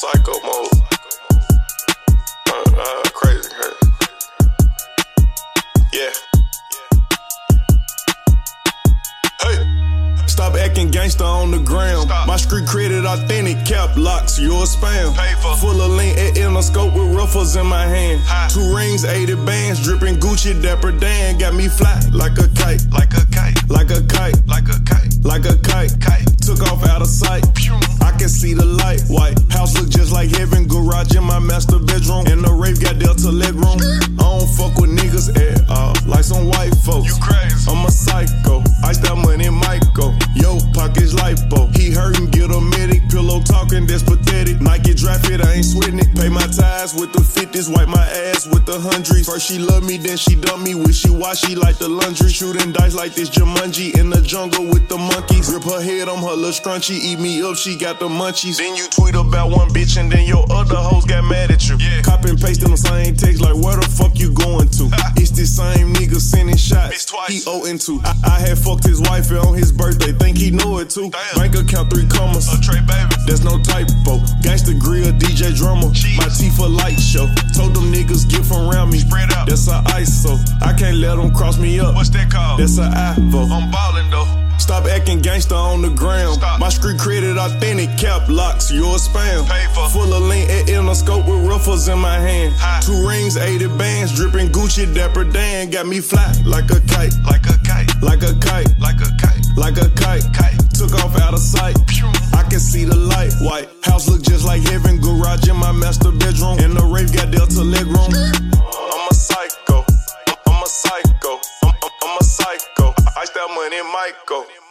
psycho mode. Uh, uh, crazy, crazy. Yeah. Hey. Stop acting gangster on the ground. Stop. My street credit authentic, cap locks, you're spam. Paper. Full of lean at scope with ruffles in my hand. High. Two rings, 80 bands, dripping Gucci, Dapper Dan. Got me fly like a kite, Like a kite, like a kite, like a kite, like a kite. kite. Took off out of sight. Pew. I can see the light. White house Garage in my master bedroom. And the rave got Delta leg room. I don't fuck with niggas at all. Like some white folks. You crazy. I'm a psycho. Ice that money, Michael. Yo, pockets lipo. He hurtin', get a medic. Pillow talking, that's It, I ain't sweating it. Pay my ties with the 50s. Wipe my ass with the hundreds. First she love me, then she dump me. Wishy washy like the laundry. Shooting dice like this Jumanji in the jungle with the monkeys. Rip her head, I'm her little scrunchy. Eat me up, she got the munchies. Then you tweet about one bitch and then your other hoes got mad at you. Yeah. Copy and paste the same text like where the fuck you going to? it's the same nigga sending shots. twice. He owing to. I, I had fucked his wife on his birthday. Think he know it too. Damn. Bank account three commas. A Trey baby. That's no typo. Gangsta drummer. My teeth a light show. Told them niggas get from around me. Spread out. That's a ISO. I can't let them cross me up. What's that called? That's a IVO. I'm ballin' though. Stop acting gangster on the ground. Stop. My street credit authentic, cap locks, you're spam. Paper. Full of lean at scope with ruffles in my hand. High. Two rings, 80 bands, dripping Gucci, Dapper Dan. Got me fly like a kite, Like a kite, like a kite, like a kite, like a kite. kite. Took off out of sight. Pew. I can see the light, white psycho.